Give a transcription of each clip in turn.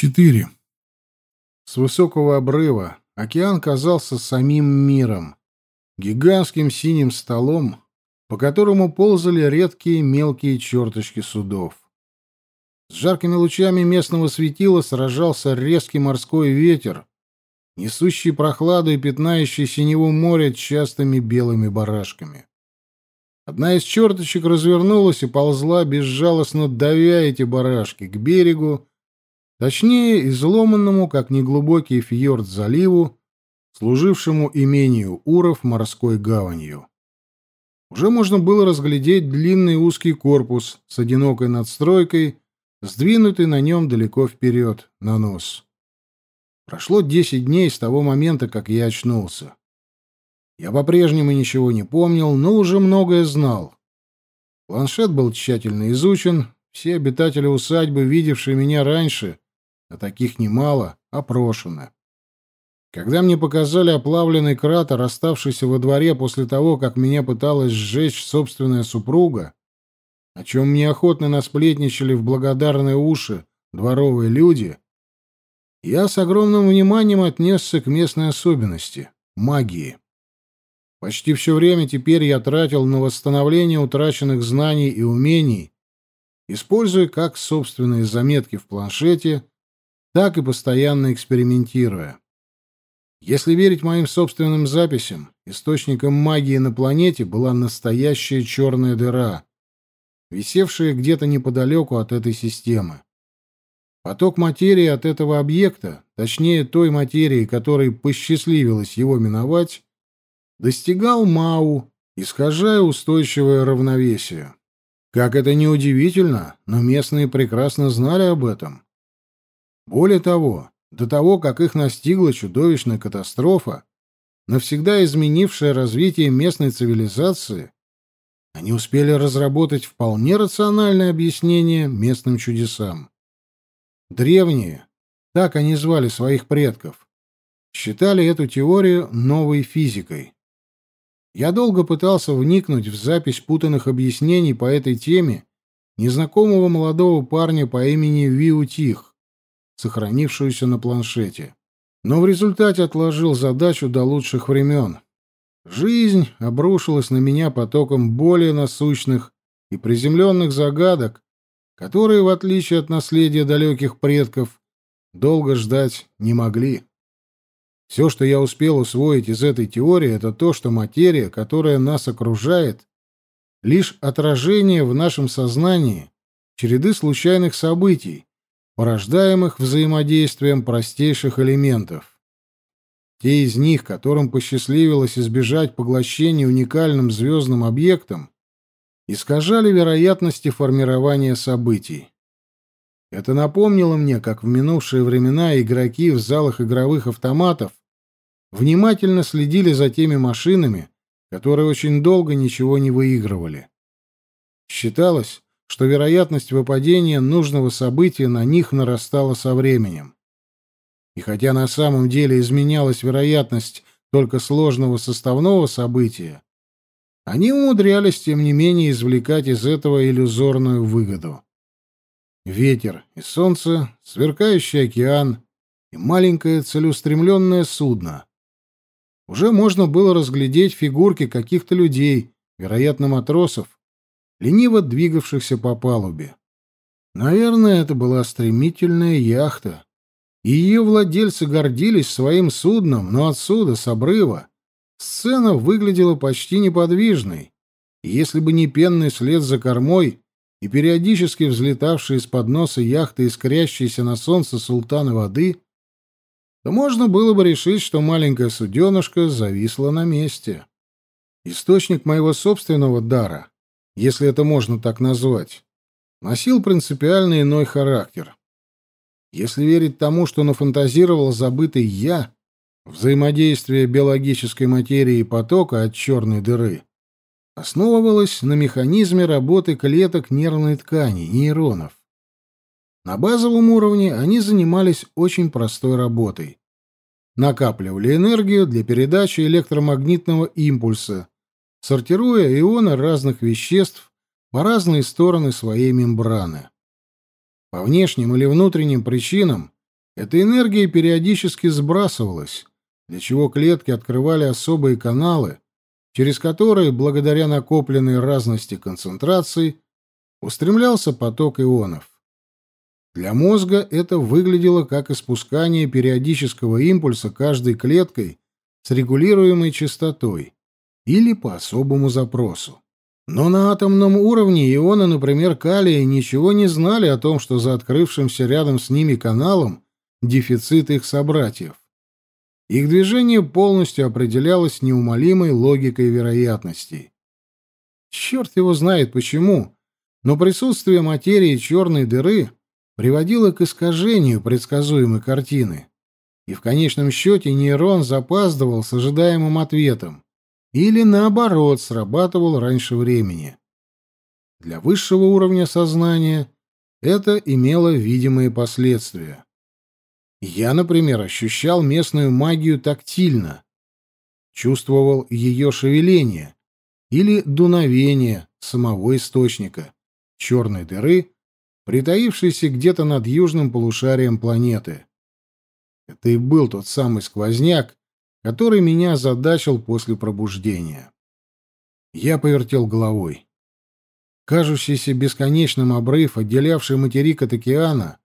4. С высокого обрыва океан казался самим миром, гигантским синим столом, по которому ползали редкие мелкие черточки судов. С жаркими лучами местного светила сражался резкий морской ветер, несущий прохладу и пятнающий синеву море частыми белыми барашками. Одна из черточек развернулась и ползла, безжалостно давя эти барашки, к берегу, Точнее, изломанному, как неглубокий фьорд заливу, служившему имению Уров морской гаванью. Уже можно было разглядеть длинный узкий корпус с одинокой надстройкой, сдвинутый на нем далеко вперед, на нос. Прошло десять дней с того момента, как я очнулся. Я по-прежнему ничего не помнил, но уже многое знал. Планшет был тщательно изучен, все обитатели усадьбы, видевшие меня раньше, а таких немало, опрошено. Когда мне показали оплавленный кратер, оставшийся во дворе после того, как меня пыталась сжечь собственная супруга, о чем мне охотно насплетничали в благодарные уши дворовые люди, я с огромным вниманием отнесся к местной особенности — магии. Почти все время теперь я тратил на восстановление утраченных знаний и умений, используя как собственные заметки в планшете, так и постоянно экспериментируя. Если верить моим собственным записям, источником магии на планете была настоящая черная дыра, висевшая где-то неподалеку от этой системы. Поток материи от этого объекта, точнее той материи, которой посчастливилось его миновать, достигал Мау, искажая устойчивое равновесие. Как это ни удивительно, но местные прекрасно знали об этом. Более того, до того, как их настигла чудовищная катастрофа, навсегда изменившая развитие местной цивилизации, они успели разработать вполне рациональное объяснение местным чудесам. Древние, так они звали своих предков, считали эту теорию новой физикой. Я долго пытался вникнуть в запись путанных объяснений по этой теме незнакомого молодого парня по имени Виу Тих, сохранившуюся на планшете. Но в результате отложил задачу до лучших времен. Жизнь обрушилась на меня потоком более насущных и приземленных загадок, которые, в отличие от наследия далеких предков, долго ждать не могли. Все, что я успел усвоить из этой теории, это то, что материя, которая нас окружает, лишь отражение в нашем сознании череды случайных событий, порождаемых взаимодействием простейших элементов. Те из них, которым посчастливилось избежать поглощения уникальным звездным объектом, искажали вероятности формирования событий. Это напомнило мне, как в минувшие времена игроки в залах игровых автоматов внимательно следили за теми машинами, которые очень долго ничего не выигрывали. Считалось, что вероятность выпадения нужного события на них нарастала со временем. И хотя на самом деле изменялась вероятность только сложного составного события, они умудрялись, тем не менее, извлекать из этого иллюзорную выгоду. Ветер и солнце, сверкающий океан и маленькое целеустремленное судно. Уже можно было разглядеть фигурки каких-то людей, вероятно, матросов, лениво двигавшихся по палубе. Наверное, это была стремительная яхта, и ее владельцы гордились своим судном, но отсюда, с обрыва, сцена выглядела почти неподвижной, если бы не пенный след за кормой и периодически взлетавшие из-под носа яхты искрящиеся на солнце султаны воды, то можно было бы решить, что маленькая суденышка зависла на месте. Источник моего собственного дара если это можно так назвать, носил принципиально иной характер. Если верить тому, что нафантазировал забытый «я», взаимодействие биологической материи и потока от черной дыры основывалось на механизме работы клеток нервной ткани, нейронов. На базовом уровне они занимались очень простой работой. Накапливали энергию для передачи электромагнитного импульса сортируя ионы разных веществ по разные стороны своей мембраны. По внешним или внутренним причинам Эта энергия периодически сбрасывалась, для чего клетки открывали особые каналы, через которые, благодаря накопленной разности концентраций, устремлялся поток ионов. Для мозга это выглядело как испускание периодического импульса каждой клеткой с регулируемой частотой или по особому запросу. Но на атомном уровне ионы, например, калия, ничего не знали о том, что за открывшимся рядом с ними каналом дефицит их собратьев. Их движение полностью определялось неумолимой логикой вероятностей. Черт его знает почему, но присутствие материи черной дыры приводило к искажению предсказуемой картины. И в конечном счете нейрон запаздывал с ожидаемым ответом или, наоборот, срабатывал раньше времени. Для высшего уровня сознания это имело видимые последствия. Я, например, ощущал местную магию тактильно, чувствовал ее шевеление или дуновение самого источника, черной дыры, притаившейся где-то над южным полушарием планеты. Это и был тот самый сквозняк, который меня задачил после пробуждения. Я повертел головой. Кажущийся бесконечным обрыв, отделявший материк от океана,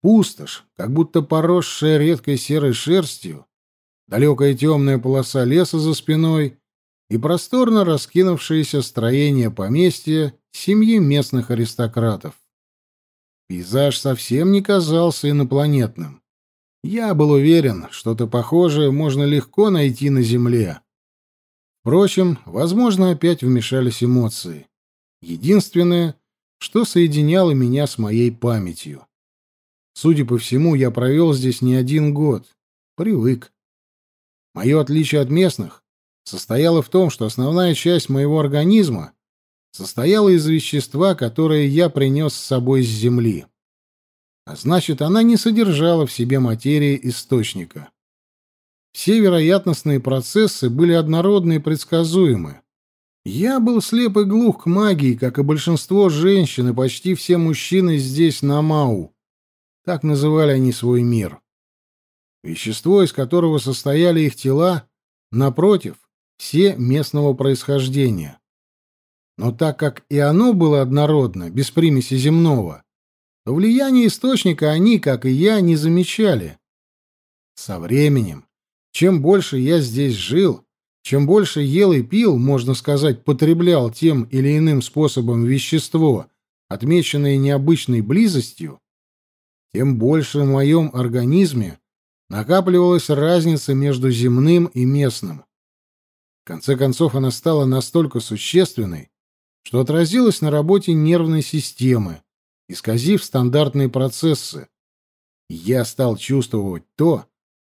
Пустошь, как будто поросшая редкой серой шерстью, далекая темная полоса леса за спиной и просторно раскинувшееся строение поместья семьи местных аристократов. Пейзаж совсем не казался инопланетным. Я был уверен, что-то похожее можно легко найти на Земле. Впрочем, возможно, опять вмешались эмоции. Единственное, что соединяло меня с моей памятью. Судя по всему, я провел здесь не один год. Привык. Мое отличие от местных состояло в том, что основная часть моего организма состояла из вещества, которое я принес с собой с Земли. А значит, она не содержала в себе материи источника. Все вероятностные процессы были однородны и предсказуемы. Я был слеп и глух к магии, как и большинство женщин и почти все мужчины здесь, на Мау. Так называли они свой мир. Вещество, из которого состояли их тела, напротив, все местного происхождения. Но так как и оно было однородно, без примеси земного, влияние источника они, как и я, не замечали. Со временем, чем больше я здесь жил, чем больше ел и пил, можно сказать, потреблял тем или иным способом вещество, отмеченное необычной близостью, тем больше в моем организме накапливалась разница между земным и местным. В конце концов, она стала настолько существенной, что отразилась на работе нервной системы, исказив стандартные процессы. Я стал чувствовать то,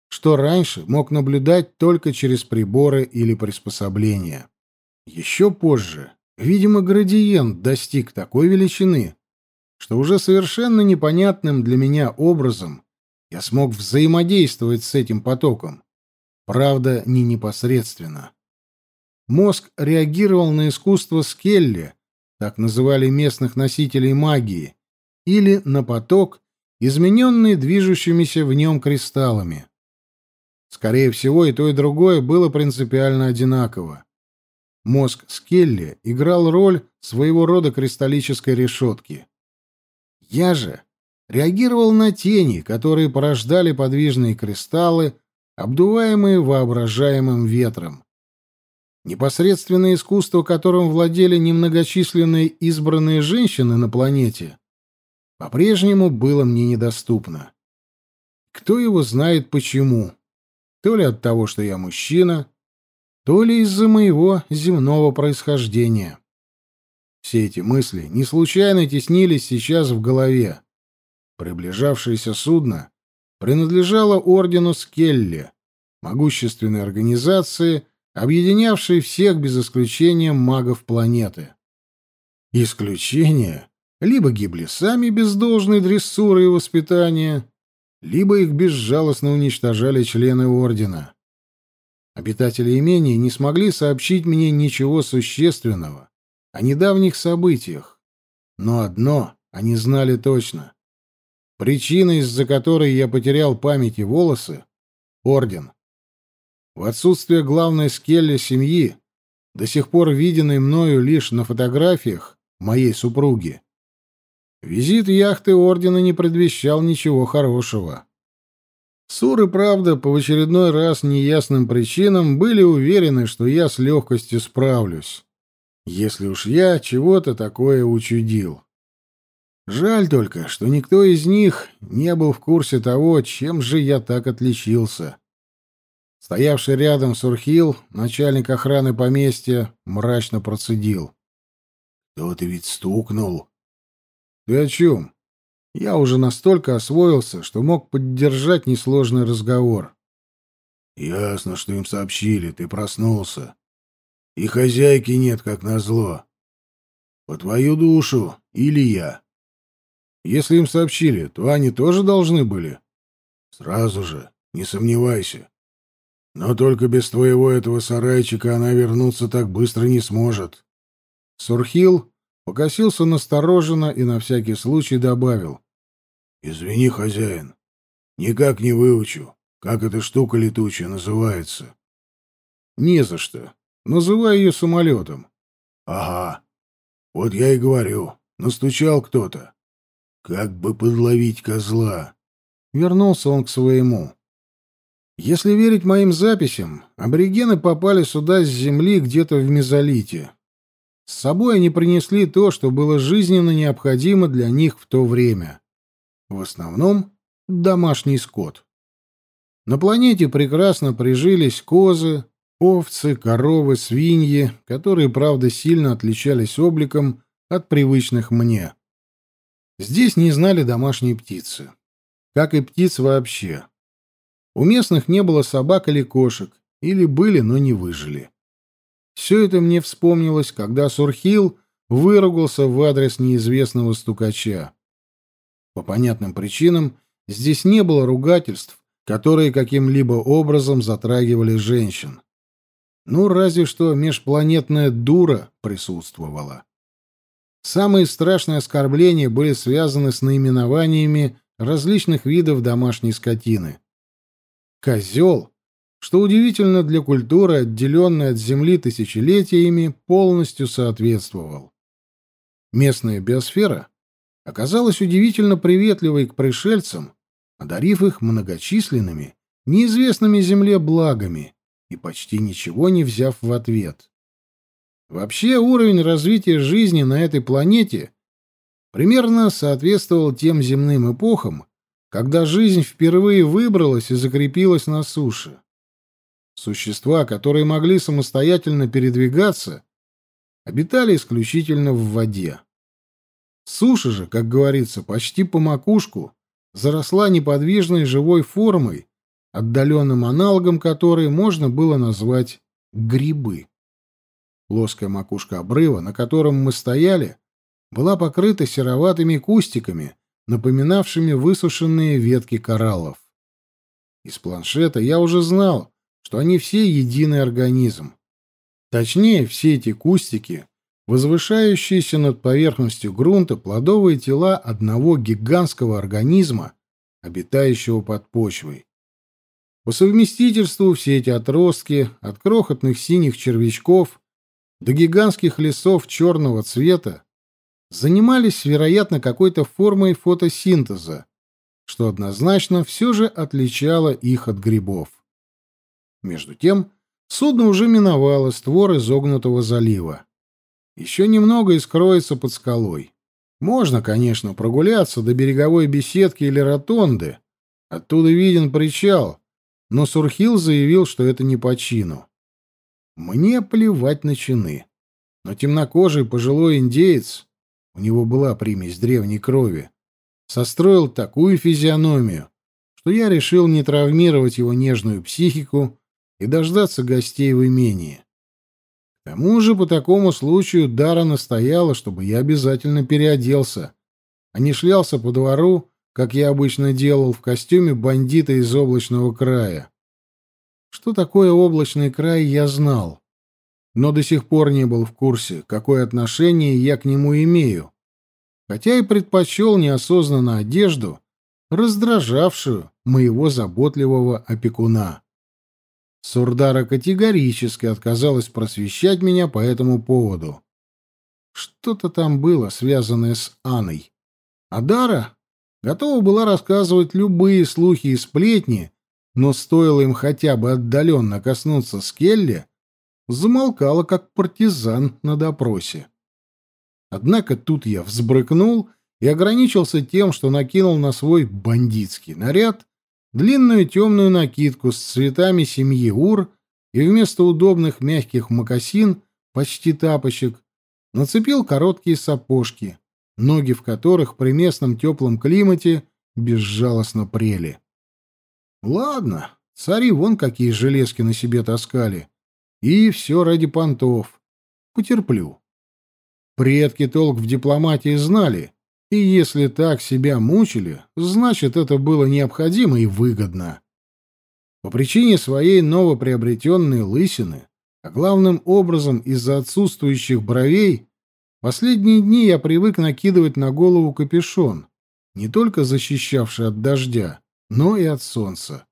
что раньше мог наблюдать только через приборы или приспособления. Еще позже, видимо, градиент достиг такой величины, что уже совершенно непонятным для меня образом я смог взаимодействовать с этим потоком. Правда, не непосредственно. Мозг реагировал на искусство Скелли, так называли местных носителей магии, или на поток, измененный движущимися в нем кристаллами. Скорее всего, и то, и другое было принципиально одинаково. Мозг Скелли играл роль своего рода кристаллической решетки. Я же реагировал на тени, которые порождали подвижные кристаллы, обдуваемые воображаемым ветром. Непосредственное искусство, которым владели немногочисленные избранные женщины на планете, по-прежнему было мне недоступно. Кто его знает почему? То ли от того, что я мужчина, то ли из-за моего земного происхождения. Все эти мысли не случайно теснились сейчас в голове. Приближавшееся судно принадлежало ордену Скелли, могущественной организации, объединявшей всех без исключения магов планеты. Исключения либо гибли сами без должной дрессуры и воспитания, либо их безжалостно уничтожали члены ордена. Обитатели имения не смогли сообщить мне ничего существенного, о недавних событиях. Но одно они знали точно. причина, из-за которой я потерял память и волосы — орден. В отсутствие главной скелли семьи, до сих пор виденной мною лишь на фотографиях моей супруги, визит яхты ордена не предвещал ничего хорошего. Суры, правда, по очередной раз неясным причинам были уверены, что я с легкостью справлюсь, если уж я чего-то такое учудил. Жаль только, что никто из них не был в курсе того, чем же я так отличился. Стоявший рядом Сурхил, начальник охраны поместья, мрачно процедил. «Кто-то ведь стукнул». «Ты о чем?» Я уже настолько освоился, что мог поддержать несложный разговор. «Ясно, что им сообщили, ты проснулся. И хозяйки нет, как назло. По твою душу или я. Если им сообщили, то они тоже должны были. Сразу же, не сомневайся. Но только без твоего этого сарайчика она вернуться так быстро не сможет». Сурхил покосился настороженно и на всякий случай добавил. Извини, хозяин, никак не выучу, как эта штука летучая называется. Не за что. Называй ее самолетом. Ага. Вот я и говорю. Настучал кто-то. Как бы подловить козла. Вернулся он к своему. Если верить моим записям, аборигены попали сюда с земли где-то в мезолите. С собой они принесли то, что было жизненно необходимо для них в то время. В основном домашний скот. На планете прекрасно прижились козы, овцы, коровы, свиньи, которые, правда, сильно отличались обликом от привычных мне. Здесь не знали домашние птицы. Как и птиц вообще. У местных не было собак или кошек, или были, но не выжили. Все это мне вспомнилось, когда Сурхил выругался в адрес неизвестного стукача. По понятным причинам здесь не было ругательств, которые каким-либо образом затрагивали женщин. Ну, разве что межпланетная дура присутствовала. Самые страшные оскорбления были связаны с наименованиями различных видов домашней скотины. Козел, что удивительно для культуры, отделенной от Земли тысячелетиями, полностью соответствовал. Местная биосфера оказалась удивительно приветливой к пришельцам, одарив их многочисленными, неизвестными Земле благами и почти ничего не взяв в ответ. Вообще уровень развития жизни на этой планете примерно соответствовал тем земным эпохам, когда жизнь впервые выбралась и закрепилась на суше. Существа, которые могли самостоятельно передвигаться, обитали исключительно в воде. Суша же, как говорится, почти по макушку, заросла неподвижной живой формой, отдаленным аналогом которой можно было назвать грибы. Плоская макушка обрыва, на котором мы стояли, была покрыта сероватыми кустиками, напоминавшими высушенные ветки кораллов. Из планшета я уже знал, что они все единый организм. Точнее, все эти кустики возвышающиеся над поверхностью грунта плодовые тела одного гигантского организма, обитающего под почвой. По совместительству все эти отростки, от крохотных синих червячков до гигантских лесов черного цвета, занимались, вероятно, какой-то формой фотосинтеза, что однозначно все же отличало их от грибов. Между тем, судно уже миновало створ изогнутого залива. Еще немного и скроется под скалой. Можно, конечно, прогуляться до береговой беседки или ротонды. Оттуда виден причал, но Сурхил заявил, что это не по чину. Мне плевать на чины. Но темнокожий пожилой индеец, у него была примесь древней крови, состроил такую физиономию, что я решил не травмировать его нежную психику и дождаться гостей в имении. К тому же по такому случаю Дара настояла, чтобы я обязательно переоделся, а не шлялся по двору, как я обычно делал в костюме бандита из облачного края. Что такое облачный край, я знал, но до сих пор не был в курсе, какое отношение я к нему имею, хотя и предпочел неосознанно одежду, раздражавшую моего заботливого опекуна. Сурдара категорически отказалась просвещать меня по этому поводу. Что-то там было, связанное с Анной. А Дара готова была рассказывать любые слухи и сплетни, но стоило им хотя бы отдаленно коснуться Скелли, замолкала как партизан на допросе. Однако тут я взбрыкнул и ограничился тем, что накинул на свой бандитский наряд длинную темную накидку с цветами семьи Ур и вместо удобных мягких мокасин, почти тапочек, нацепил короткие сапожки, ноги в которых при местном теплом климате безжалостно прели. Ладно, цари вон какие железки на себе таскали. И все ради понтов. Потерплю. Предки толк в дипломатии знали, и если так себя мучили, значит, это было необходимо и выгодно. По причине своей новоприобретенной лысины, а главным образом из-за отсутствующих бровей, последние дни я привык накидывать на голову капюшон, не только защищавший от дождя, но и от солнца.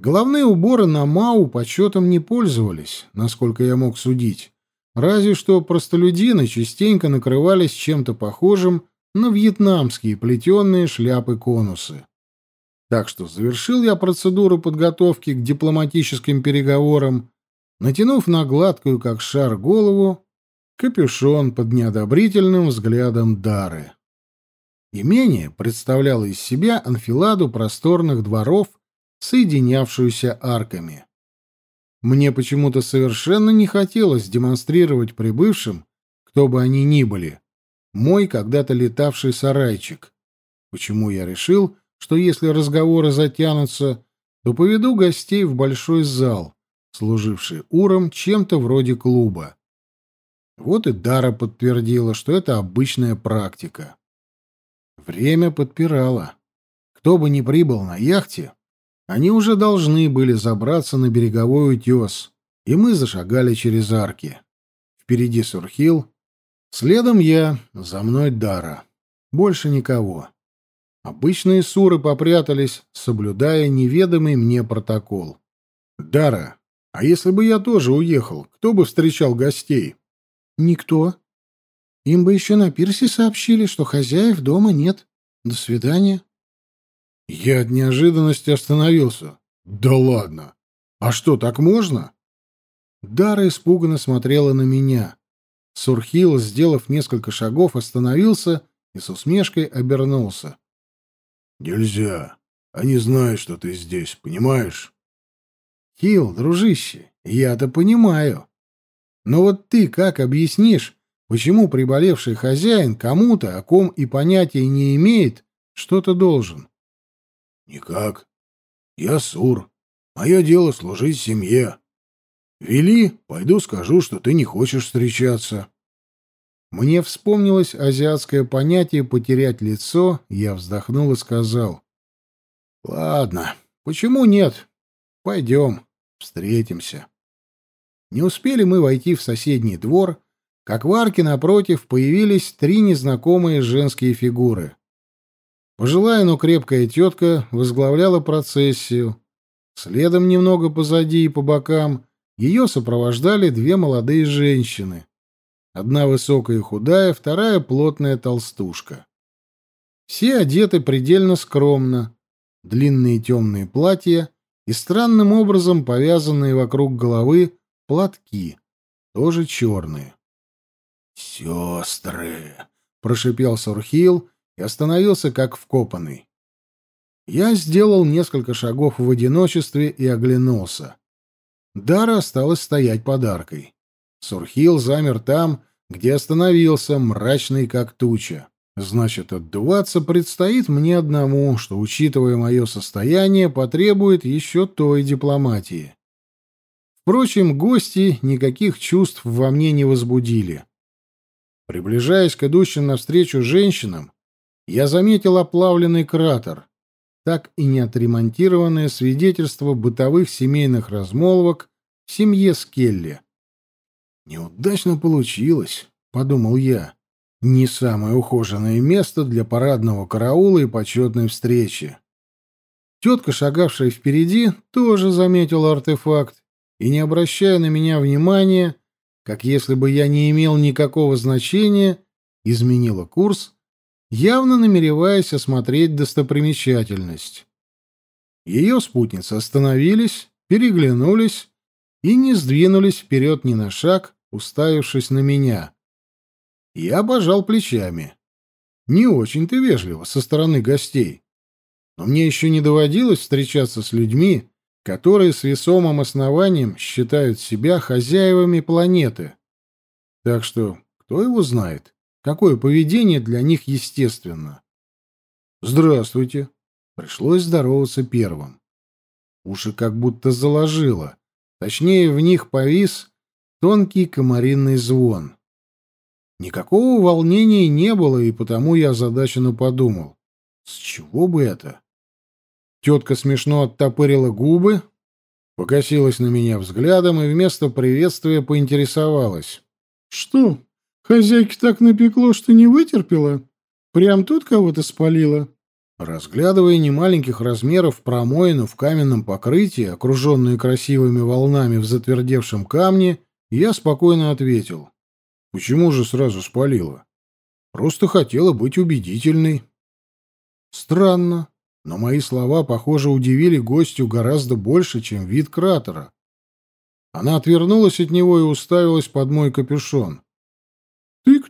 Головные уборы на Мау почетом не пользовались, насколько я мог судить, разве что простолюдины частенько накрывались чем-то похожим на вьетнамские плетеные шляпы-конусы. Так что завершил я процедуру подготовки к дипломатическим переговорам, натянув на гладкую, как шар, голову, капюшон под неодобрительным взглядом Дары. Имение представляло из себя анфиладу просторных дворов, соединявшуюся арками. Мне почему-то совершенно не хотелось демонстрировать прибывшим, кто бы они ни были, мой когда-то летавший сарайчик. Почему я решил, что если разговоры затянутся, то поведу гостей в большой зал, служивший уром чем-то вроде клуба. Вот и Дара подтвердила, что это обычная практика. Время подпирало. Кто бы ни прибыл на яхте, они уже должны были забраться на береговой утес, и мы зашагали через арки. Впереди Сурхил, Следом я, за мной Дара. Больше никого. Обычные суры попрятались, соблюдая неведомый мне протокол. «Дара, а если бы я тоже уехал, кто бы встречал гостей?» «Никто. Им бы еще на пирсе сообщили, что хозяев дома нет. До свидания». Я от неожиданности остановился. «Да ладно! А что, так можно?» Дара испуганно смотрела на меня. Сурхил, сделав несколько шагов, остановился и с усмешкой обернулся. «Нельзя. Они знают, что ты здесь, понимаешь?» «Хил, дружище, я-то понимаю. Но вот ты как объяснишь, почему приболевший хозяин кому-то, о ком и понятия не имеет, что-то должен?» «Никак. Я Сур. Мое дело служить семье. Вели, пойду скажу, что ты не хочешь встречаться. Мне вспомнилось азиатское понятие «потерять лицо», я вздохнул и сказал. «Ладно, почему нет? Пойдем, встретимся». Не успели мы войти в соседний двор, как в арке напротив появились три незнакомые женские фигуры. Пожилая, но крепкая тетка возглавляла процессию. Следом немного позади и по бокам ее сопровождали две молодые женщины. Одна высокая и худая, вторая плотная толстушка. Все одеты предельно скромно. Длинные темные платья и странным образом повязанные вокруг головы платки, тоже черные. «Сестры!» — прошипел Сурхил и остановился как вкопанный. Я сделал несколько шагов в одиночестве и оглянулся. Дара осталась стоять подаркой. Сурхил замер там, где остановился, мрачный как туча. Значит, отдуваться предстоит мне одному, что, учитывая мое состояние, потребует еще той дипломатии. Впрочем, гости никаких чувств во мне не возбудили. Приближаясь к идущим навстречу женщинам, я заметил оплавленный кратер, так и не отремонтированное свидетельство бытовых семейных размолвок в семье Скелли. «Неудачно получилось», — подумал я. Не самое ухоженное место для парадного караула и почетной встречи. Тетка, шагавшая впереди, тоже заметила артефакт и, не обращая на меня внимания, как если бы я не имел никакого значения, изменила курс, явно намереваясь осмотреть достопримечательность. Ее спутницы остановились, переглянулись и не сдвинулись вперед ни на шаг, уставившись на меня. Я обожал плечами. Не очень-то вежливо со стороны гостей. Но мне еще не доводилось встречаться с людьми, которые с весомым основанием считают себя хозяевами планеты. Так что кто его знает, какое поведение для них естественно. «Здравствуйте!» Пришлось здороваться первым. Уши как будто заложило. Точнее, в них повис тонкий комаринный звон. Никакого волнения не было, и потому я озадаченно подумал. С чего бы это? Тетка смешно оттопырила губы, покосилась на меня взглядом и вместо приветствия поинтересовалась. — Что, хозяйке так напекло, что не вытерпела? Прям тут кого-то спалила? Разглядывая немаленьких размеров промоину в каменном покрытии, окруженную красивыми волнами в затвердевшем камне, я спокойно ответил. Почему же сразу спалила? Просто хотела быть убедительной. Странно, но мои слова, похоже, удивили гостю гораздо больше, чем вид кратера. Она отвернулась от него и уставилась под мой капюшон.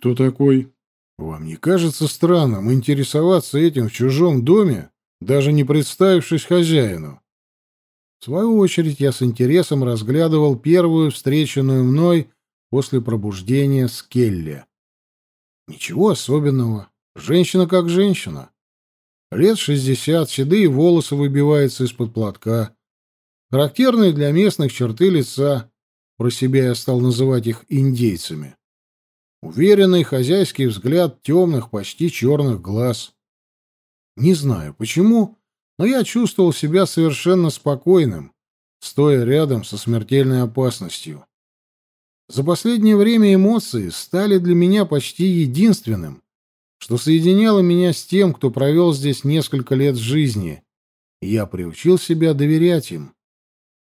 «Ты кто такой?» «Вам не кажется странным интересоваться этим в чужом доме, даже не представившись хозяину?» В свою очередь я с интересом разглядывал первую встреченную мной после пробуждения Скелли. Ничего особенного. Женщина как женщина. Лет шестьдесят, седые волосы выбиваются из-под платка. Характерные для местных черты лица. Про себя я стал называть их индейцами. Уверенный хозяйский взгляд темных, почти черных глаз. Не знаю почему, но я чувствовал себя совершенно спокойным, стоя рядом со смертельной опасностью. За последнее время эмоции стали для меня почти единственным, что соединяло меня с тем, кто провел здесь несколько лет жизни, и я приучил себя доверять им.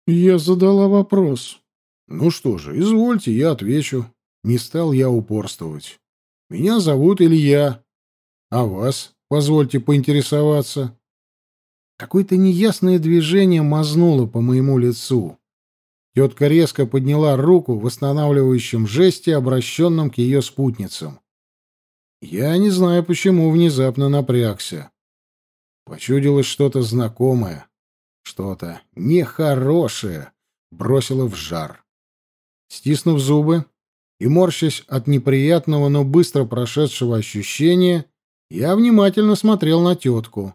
Я задала вопрос. Ну что же, извольте, я отвечу. Не стал я упорствовать. Меня зовут Илья. А вас, позвольте поинтересоваться. Какое-то неясное движение мазнуло по моему лицу. Тетка резко подняла руку в восстанавливающем жесте, обращенном к ее спутницам. Я не знаю, почему внезапно напрягся. Почудилось что-то знакомое, что-то нехорошее, бросило в жар. Стиснув зубы и морщась от неприятного, но быстро прошедшего ощущения, я внимательно смотрел на тетку.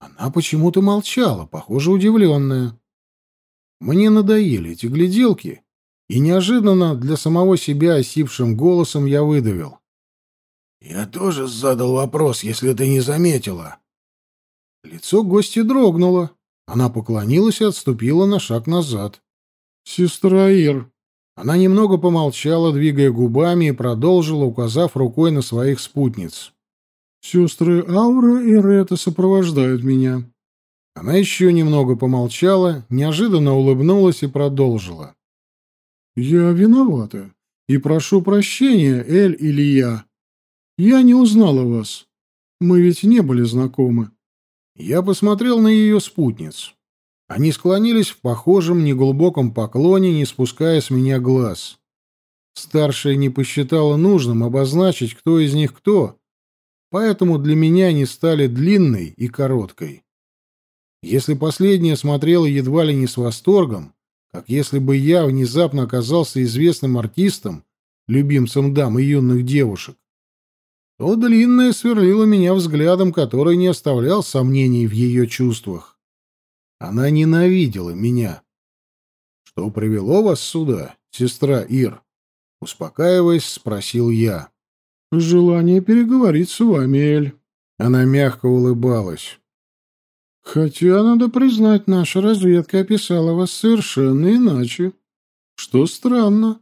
Она почему-то молчала, похоже, удивленная. Мне надоели эти гляделки, и неожиданно для самого себя осипшим голосом я выдавил. «Я тоже задал вопрос, если ты не заметила». Лицо гости дрогнуло. Она поклонилась и отступила на шаг назад. «Сестра Ир». Она немного помолчала, двигая губами, и продолжила, указав рукой на своих спутниц. «Сестры Аура и Рета сопровождают меня. Она еще немного помолчала, неожиданно улыбнулась и продолжила. «Я виновата и прошу прощения, Эль или я. Я не узнала вас. Мы ведь не были знакомы». Я посмотрел на ее спутниц. Они склонились в похожем неглубоком поклоне, не спуская с меня глаз. Старшая не посчитала нужным обозначить, кто из них кто, поэтому для меня они стали длинной и короткой. Если последняя смотрела едва ли не с восторгом, как если бы я внезапно оказался известным артистом, любимцем дам и юных девушек, то длинная сверлила меня взглядом, который не оставлял сомнений в ее чувствах. Она ненавидела меня. «Что привело вас сюда, сестра Ир?» Успокаиваясь, спросил я. «Желание переговорить с вами, Эль». Она мягко улыбалась. Хотя, надо признать, наша разведка описала вас совершенно иначе. Что странно.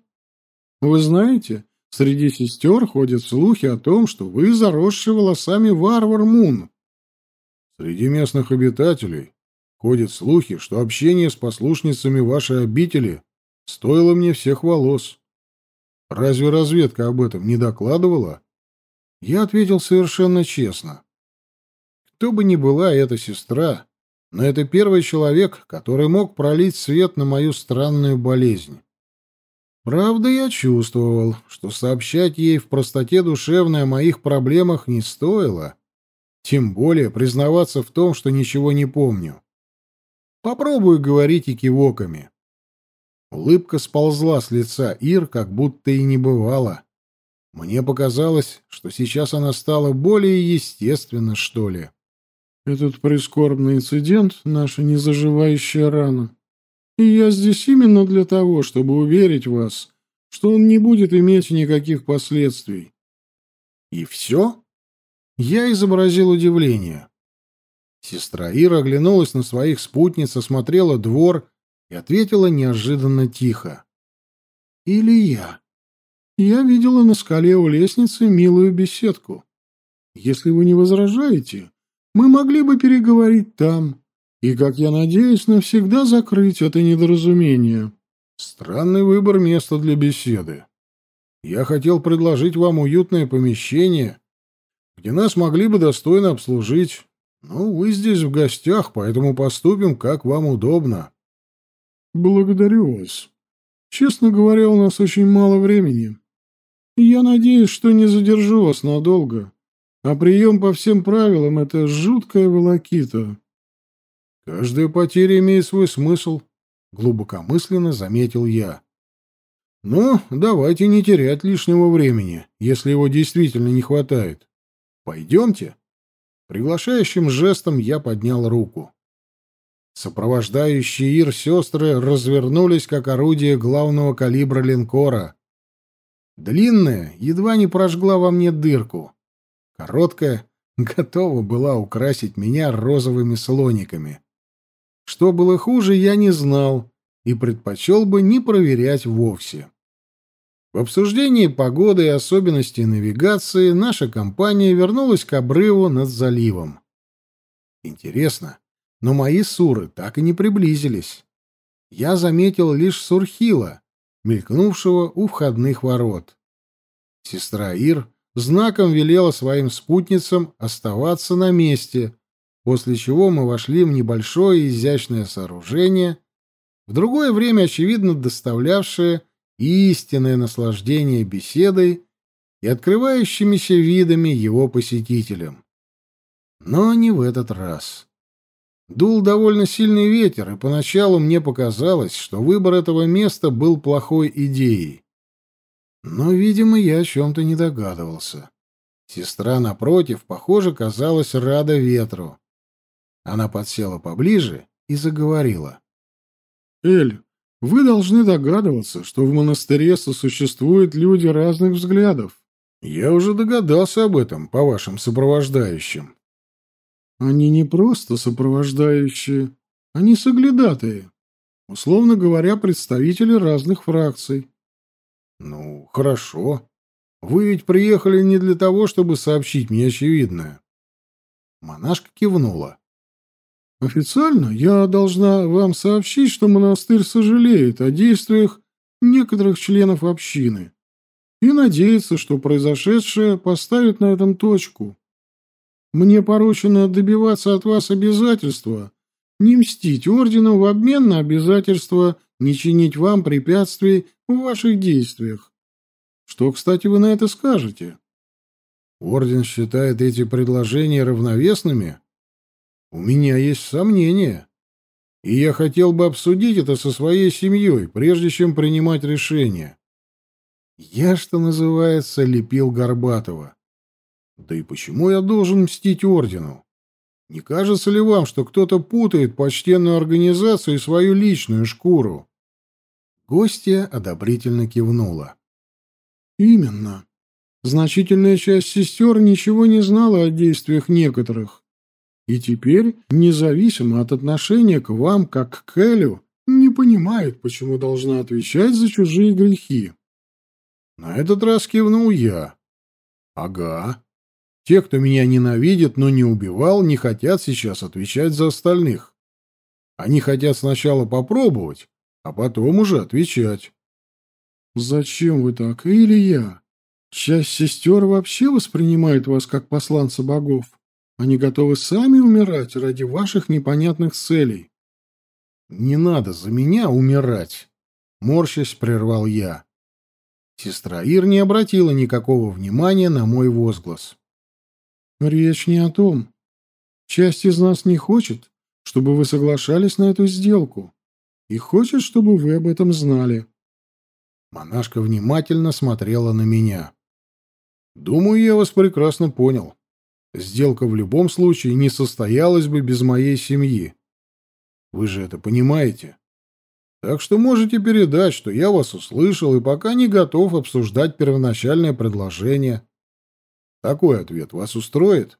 Вы знаете, Среди сестер ходят слухи о том, что вы заросший волосами варвар Мун. Среди местных обитателей ходят слухи, что общение с послушницами вашей обители стоило мне всех волос. Разве разведка об этом не докладывала? Я ответил совершенно честно. Кто бы ни была эта сестра, но это первый человек, который мог пролить свет на мою странную болезнь. Правда, я чувствовал, что сообщать ей в простоте душевной о моих проблемах не стоило, тем более признаваться в том, что ничего не помню. Попробую говорить и кивоками. Улыбка сползла с лица Ир, как будто и не бывало. Мне показалось, что сейчас она стала более естественна, что ли. Этот прискорбный инцидент — наша незаживающая рана. И я здесь именно для того, чтобы уверить вас, что он не будет иметь никаких последствий. И все? Я изобразил удивление. Сестра Ира оглянулась на своих спутниц, осмотрела двор и ответила неожиданно тихо. «Или я. Я видела на скале у лестницы милую беседку. Если вы не возражаете, мы могли бы переговорить там и, как я надеюсь, навсегда закрыть это недоразумение. Странный выбор места для беседы. Я хотел предложить вам уютное помещение, где нас могли бы достойно обслужить. Но вы здесь в гостях, поэтому поступим, как вам удобно. Благодарю вас. Честно говоря, у нас очень мало времени. Я надеюсь, что не задержу вас надолго. А прием по всем правилам — это жуткая волокита. Каждая потеря имеет свой смысл, — глубокомысленно заметил я. Ну, давайте не терять лишнего времени, если его действительно не хватает. Пойдемте. Приглашающим жестом я поднял руку. Сопровождающие Ир сестры развернулись как орудие главного калибра линкора. Длинная едва не прожгла во мне дырку. Короткая готова была украсить меня розовыми слониками. Что было хуже, я не знал и предпочел бы не проверять вовсе. В обсуждении погоды и особенностей навигации наша компания вернулась к обрыву над заливом. Интересно, но мои суры так и не приблизились. Я заметил лишь Сурхила, мелькнувшего у входных ворот. Сестра Ир знаком велела своим спутницам оставаться на месте, после чего мы вошли в небольшое изящное сооружение, в другое время, очевидно, доставлявшее истинное наслаждение беседой и открывающимися видами его посетителям. Но не в этот раз. Дул довольно сильный ветер, и поначалу мне показалось, что выбор этого места был плохой идеей. Но, видимо, я о чем-то не догадывался. Сестра, напротив, похоже, казалась рада ветру. Она подсела поближе и заговорила. «Эль, вы должны догадываться, что в монастыре сосуществуют люди разных взглядов». «Я уже догадался об этом по вашим сопровождающим». «Они не просто сопровождающие, они соглядатые, условно говоря, представители разных фракций». «Ну, хорошо. Вы ведь приехали не для того, чтобы сообщить мне очевидное». Монашка кивнула. Официально я должна вам сообщить, что монастырь сожалеет о действиях некоторых членов общины и надеется, что произошедшее поставит на этом точку. Мне поручено добиваться от вас обязательства не мстить ордену в обмен на обязательство не чинить вам препятствий в ваших действиях. Что, кстати, вы на это скажете? Орден считает эти предложения равновесными? У меня есть сомнения, и я хотел бы обсудить это со своей семьей, прежде чем принимать решение. Я, что называется, лепил Горбатова. Да и почему я должен мстить ордену? Не кажется ли вам, что кто-то путает почтенную организацию и свою личную шкуру? Гостья одобрительно кивнула. Именно. Значительная часть сестер ничего не знала о действиях некоторых. И теперь, независимо от отношения к вам, как к Элю, не понимает, почему должна отвечать за чужие грехи. На этот раз кивнул я. Ага. Те, кто меня ненавидит, но не убивал, не хотят сейчас отвечать за остальных. Они хотят сначала попробовать, а потом уже отвечать. «Зачем вы так, или я? Часть сестер вообще воспринимает вас как посланца богов. Они готовы сами умирать ради ваших непонятных целей». «Не надо за меня умирать», — морщась прервал я. Сестра Ир не обратила никакого внимания на мой возглас. «Речь не о том. Часть из нас не хочет, чтобы вы соглашались на эту сделку, и хочет, чтобы вы об этом знали». Монашка внимательно смотрела на меня. «Думаю, я вас прекрасно понял. Сделка в любом случае не состоялась бы без моей семьи. Вы же это понимаете?» Так что можете передать, что я вас услышал и пока не готов обсуждать первоначальное предложение. Такой ответ вас устроит?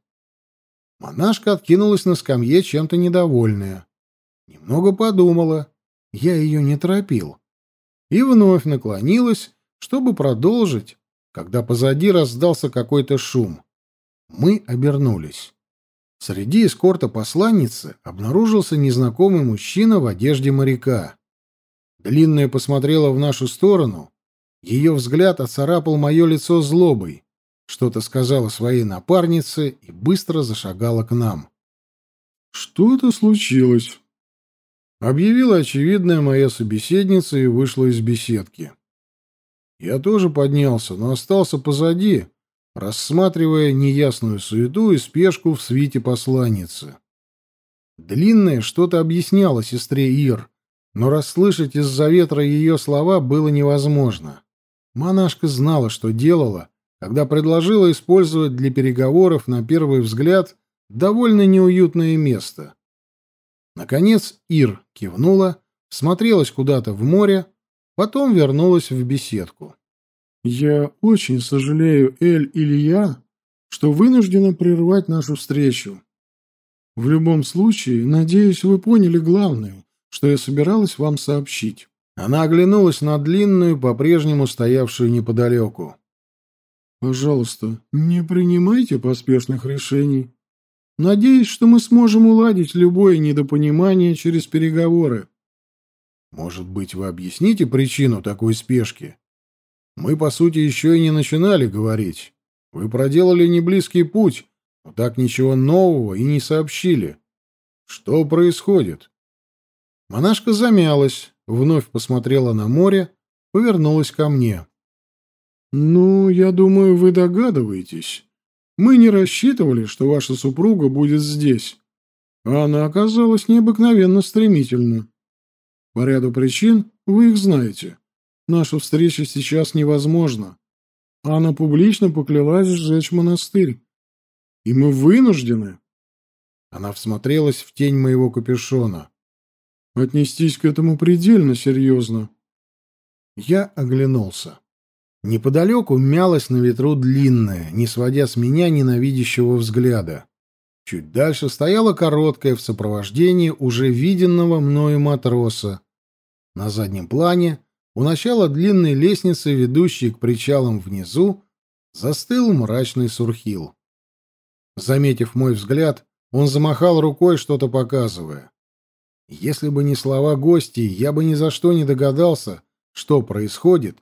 Монашка откинулась на скамье, чем-то недовольная. Немного подумала. Я ее не торопил. И вновь наклонилась, чтобы продолжить, когда позади раздался какой-то шум. Мы обернулись. Среди эскорта посланницы обнаружился незнакомый мужчина в одежде моряка. Длинная посмотрела в нашу сторону. Ее взгляд оцарапал мое лицо злобой. Что-то сказала своей напарнице и быстро зашагала к нам. «Что-то случилось», — объявила очевидная моя собеседница и вышла из беседки. Я тоже поднялся, но остался позади, рассматривая неясную суету и спешку в свите посланницы. Длинная что-то объясняла сестре Ир, но расслышать из-за ветра ее слова было невозможно. Монашка знала, что делала, когда предложила использовать для переговоров, на первый взгляд, довольно неуютное место. Наконец Ир кивнула, смотрелась куда-то в море, потом вернулась в беседку. «Я очень сожалею, Эль или я, что вынуждена прервать нашу встречу. В любом случае, надеюсь, вы поняли главное что я собиралась вам сообщить. Она оглянулась на длинную, по-прежнему стоявшую неподалеку. «Пожалуйста, не принимайте поспешных решений. Надеюсь, что мы сможем уладить любое недопонимание через переговоры». «Может быть, вы объясните причину такой спешки? Мы, по сути, еще и не начинали говорить. Вы проделали неблизкий путь, но так ничего нового и не сообщили. Что происходит?» Монашка замялась, вновь посмотрела на море, повернулась ко мне. «Ну, я думаю, вы догадываетесь. Мы не рассчитывали, что ваша супруга будет здесь. А она оказалась необыкновенно стремительна. По ряду причин вы их знаете. Наша встреча сейчас невозможна. Она публично поклялась сжечь монастырь. И мы вынуждены...» Она всмотрелась в тень моего капюшона отнестись к этому предельно серьезно. Я оглянулся. Неподалеку мялась на ветру длинная, не сводя с меня ненавидящего взгляда. Чуть дальше стояла короткая в сопровождении уже виденного мною матроса. На заднем плане, у начала длинной лестницы, ведущей к причалам внизу, застыл мрачный сурхил. Заметив мой взгляд, он замахал рукой, что-то показывая. Если бы не слова гостей, я бы ни за что не догадался, что происходит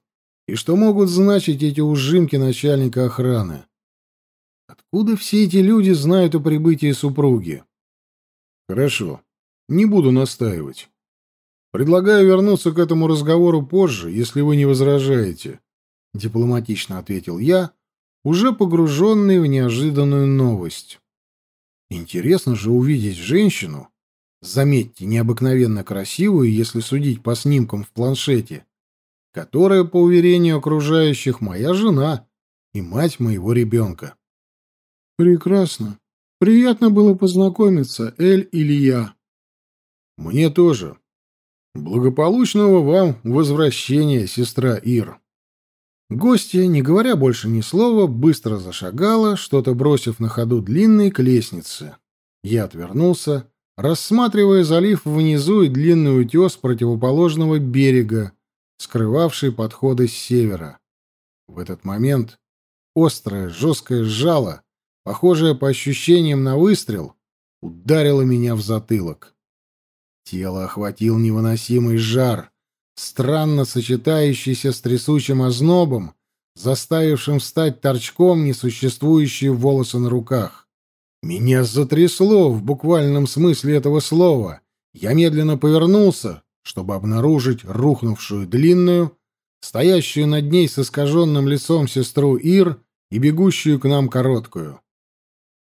и что могут значить эти ужимки начальника охраны. Откуда все эти люди знают о прибытии супруги? Хорошо, не буду настаивать. Предлагаю вернуться к этому разговору позже, если вы не возражаете, дипломатично ответил я, уже погруженный в неожиданную новость. Интересно же увидеть женщину, заметьте, необыкновенно красивую, если судить по снимкам в планшете, которая, по уверению окружающих, моя жена и мать моего ребенка. Прекрасно. Приятно было познакомиться, Эль или я. Мне тоже. Благополучного вам возвращения, сестра Ир. Гостья, не говоря больше ни слова, быстро зашагала, что-то бросив на ходу длинной к лестнице. Я отвернулся рассматривая залив внизу и длинный утес противоположного берега, скрывавший подходы с севера. В этот момент острое, жесткое жало, похожее по ощущениям на выстрел, ударило меня в затылок. Тело охватил невыносимый жар, странно сочетающийся с трясучим ознобом, заставившим встать торчком несуществующие волосы на руках. Меня затрясло в буквальном смысле этого слова. Я медленно повернулся, чтобы обнаружить рухнувшую длинную, стоящую над ней с искаженным лицом сестру Ир и бегущую к нам короткую.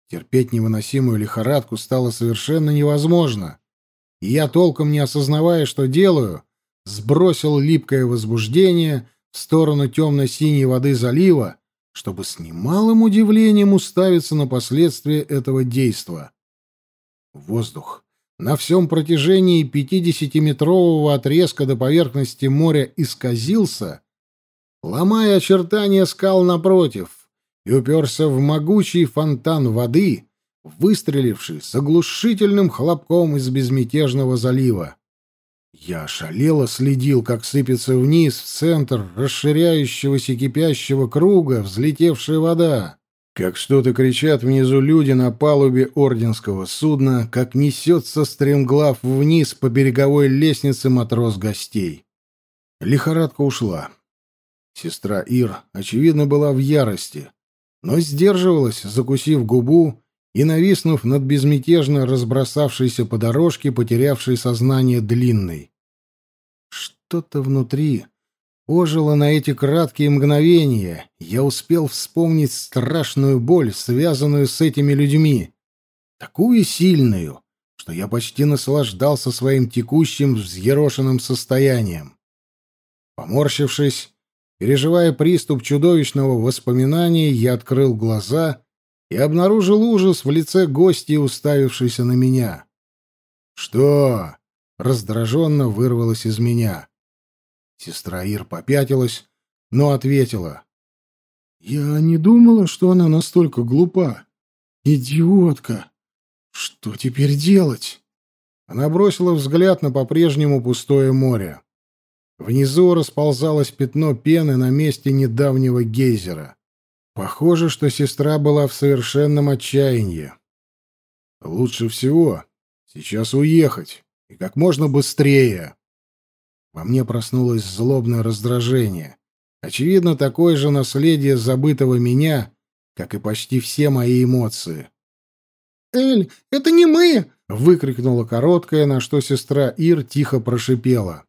Терпеть невыносимую лихорадку стало совершенно невозможно, и я, толком не осознавая, что делаю, сбросил липкое возбуждение в сторону темно-синей воды залива, чтобы с немалым удивлением уставиться на последствия этого действа. Воздух на всем протяжении пятидесятиметрового отрезка до поверхности моря исказился, ломая очертания скал напротив, и уперся в могучий фонтан воды, выстреливший с оглушительным хлопком из безмятежного залива. Я ошалело следил, как сыпется вниз в центр расширяющегося кипящего круга взлетевшая вода, как что-то кричат внизу люди на палубе орденского судна, как несется стремглав вниз по береговой лестнице матрос гостей. Лихорадка ушла. Сестра Ир, очевидно, была в ярости, но сдерживалась, закусив губу и нависнув над безмятежно разбросавшейся по дорожке, потерявшей сознание длинной. Что-то внутри ожило на эти краткие мгновения. Я успел вспомнить страшную боль, связанную с этими людьми. Такую сильную, что я почти наслаждался своим текущим взъерошенным состоянием. Поморщившись, переживая приступ чудовищного воспоминания, я открыл глаза и обнаружил ужас в лице гостя, уставившейся на меня. «Что?» — раздраженно вырвалось из меня. Сестра Ир попятилась, но ответила. «Я не думала, что она настолько глупа. Идиотка! Что теперь делать?» Она бросила взгляд на по-прежнему пустое море. Внизу расползалось пятно пены на месте недавнего гейзера. Похоже, что сестра была в совершенном отчаянии. Лучше всего сейчас уехать, и как можно быстрее. Во мне проснулось злобное раздражение. Очевидно, такое же наследие забытого меня, как и почти все мои эмоции. «Эль, это не мы!» — выкрикнула короткая, на что сестра Ир тихо прошипела.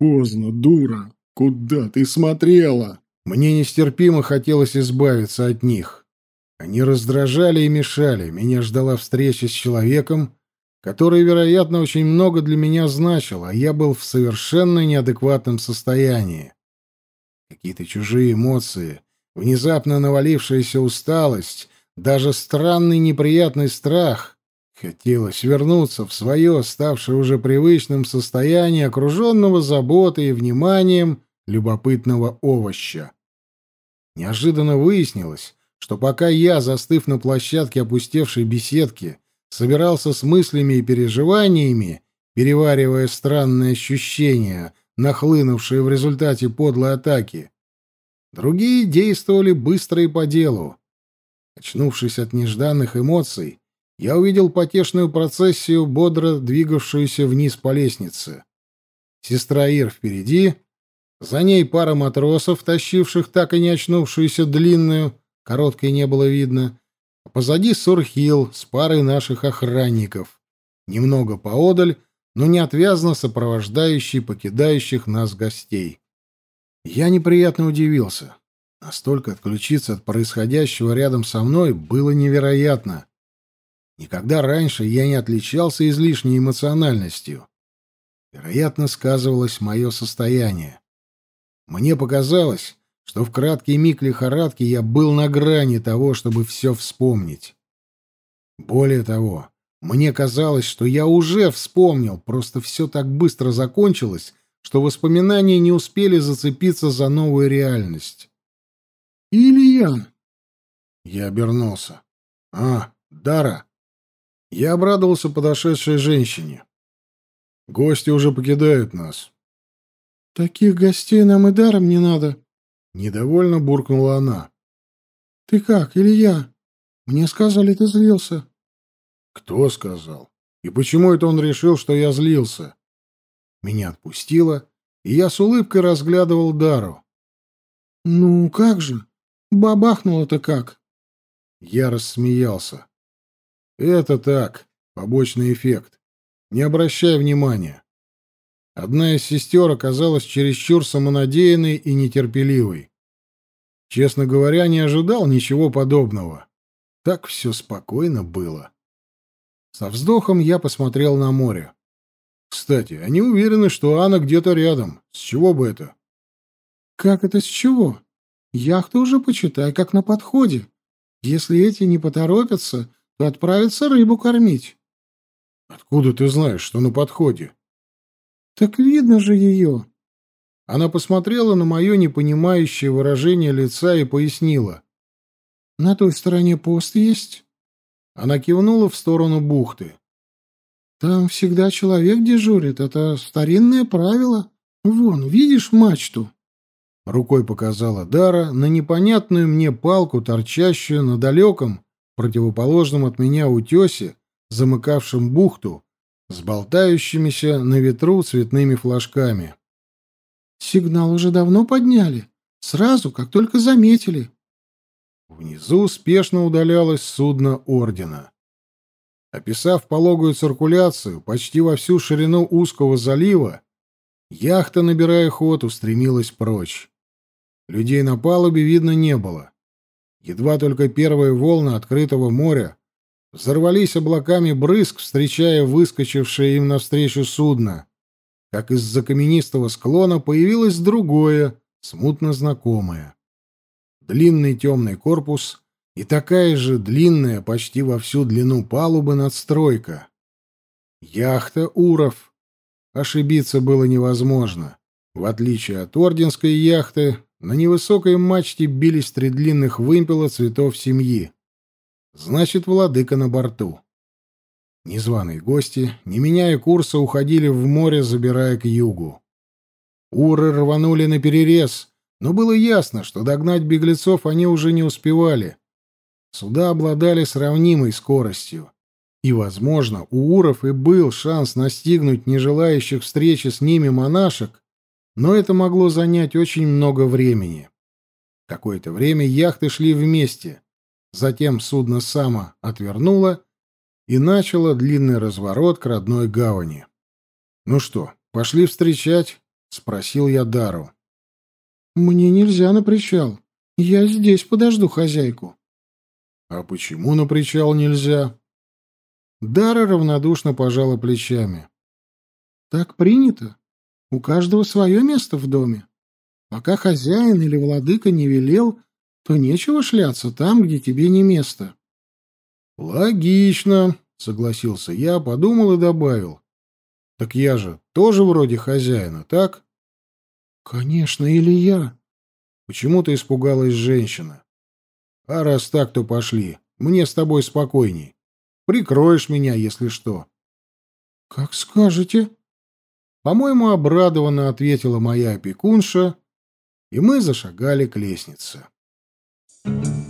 «Поздно, дура! Куда ты смотрела?» Мне нестерпимо хотелось избавиться от них. Они раздражали и мешали. Меня ждала встреча с человеком, который, вероятно, очень много для меня значил, а я был в совершенно неадекватном состоянии. Какие-то чужие эмоции, внезапно навалившаяся усталость, даже странный неприятный страх. Хотелось вернуться в свое, ставшее уже привычным состояние, окруженного заботой и вниманием, любопытного овоща. Неожиданно выяснилось, что пока я, застыв на площадке опустевшей беседки, собирался с мыслями и переживаниями, переваривая странные ощущения, нахлынувшие в результате подлой атаки, другие действовали быстро и по делу. Очнувшись от нежданных эмоций, я увидел потешную процессию, бодро двигавшуюся вниз по лестнице. Сестра Ир впереди, за ней пара матросов, тащивших так и не очнувшуюся длинную, короткой не было видно, а позади Сурхил с парой наших охранников, немного поодаль, но неотвязно сопровождающий покидающих нас гостей. Я неприятно удивился. Настолько отключиться от происходящего рядом со мной было невероятно. Никогда раньше я не отличался излишней эмоциональностью. Вероятно, сказывалось мое состояние. Мне показалось, что в краткий миг лихорадки я был на грани того, чтобы все вспомнить. Более того, мне казалось, что я уже вспомнил, просто все так быстро закончилось, что воспоминания не успели зацепиться за новую реальность. «Илья!» Я обернулся. «А, Дара!» Я обрадовался подошедшей женщине. «Гости уже покидают нас. «Таких гостей нам и даром не надо». Недовольно буркнула она. «Ты как, Илья? Мне сказали, ты злился». «Кто сказал? И почему это он решил, что я злился?» Меня отпустило, и я с улыбкой разглядывал Дару. «Ну, как же? Бабахнуло-то как?» Я рассмеялся. «Это так, побочный эффект. Не обращай внимания. Одна из сестер оказалась чересчур самонадеянной и нетерпеливой. Честно говоря, не ожидал ничего подобного. Так все спокойно было. Со вздохом я посмотрел на море. Кстати, они уверены, что Анна где-то рядом. С чего бы это? Как это с чего? Яхта уже, почитай, как на подходе. Если эти не поторопятся, то отправятся рыбу кормить. Откуда ты знаешь, что на подходе? Так видно же ее. Она посмотрела на мое непонимающее выражение лица и пояснила. На той стороне пост есть. Она кивнула в сторону бухты. Там всегда человек дежурит, это старинное правило. Вон, видишь мачту? Рукой показала Дара на непонятную мне палку, торчащую на далеком, противоположном от меня утесе, замыкавшем бухту, с болтающимися на ветру цветными флажками. «Сигнал уже давно подняли. Сразу, как только заметили». Внизу спешно удалялось судно Ордена. Описав пологую циркуляцию почти во всю ширину узкого залива, яхта, набирая ход, устремилась прочь. Людей на палубе видно не было. Едва только первые волны открытого моря Взорвались облаками брызг, встречая выскочившее им навстречу судно. Как из-за каменистого склона появилось другое, смутно знакомое. Длинный темный корпус и такая же длинная почти во всю длину палубы надстройка. Яхта «Уров». Ошибиться было невозможно. В отличие от орденской яхты, на невысокой мачте бились три длинных вымпела цветов семьи. Значит, владыка на борту. Незваные гости, не меняя курса, уходили в море, забирая к югу. Уры рванули на перерез, но было ясно, что догнать беглецов они уже не успевали. Суда обладали сравнимой скоростью. И, возможно, у уров и был шанс настигнуть нежелающих встречи с ними монашек, но это могло занять очень много времени. Какое-то время яхты шли вместе, Затем судно само отвернуло и начало длинный разворот к родной гавани. «Ну что, пошли встречать?» — спросил я Дару. «Мне нельзя на причал. Я здесь подожду хозяйку». «А почему на причал нельзя?» Дара равнодушно пожала плечами. «Так принято. У каждого свое место в доме. Пока хозяин или владыка не велел, то нечего шляться там, где тебе не место. Логично, согласился я, подумал и добавил. Так я же тоже вроде хозяина, так? Конечно, или я. Почему-то испугалась женщина. А раз так, то пошли. Мне с тобой спокойней. Прикроешь меня, если что. Как скажете. По-моему, обрадованно ответила моя опекунша, и мы зашагали к лестнице. Thank you.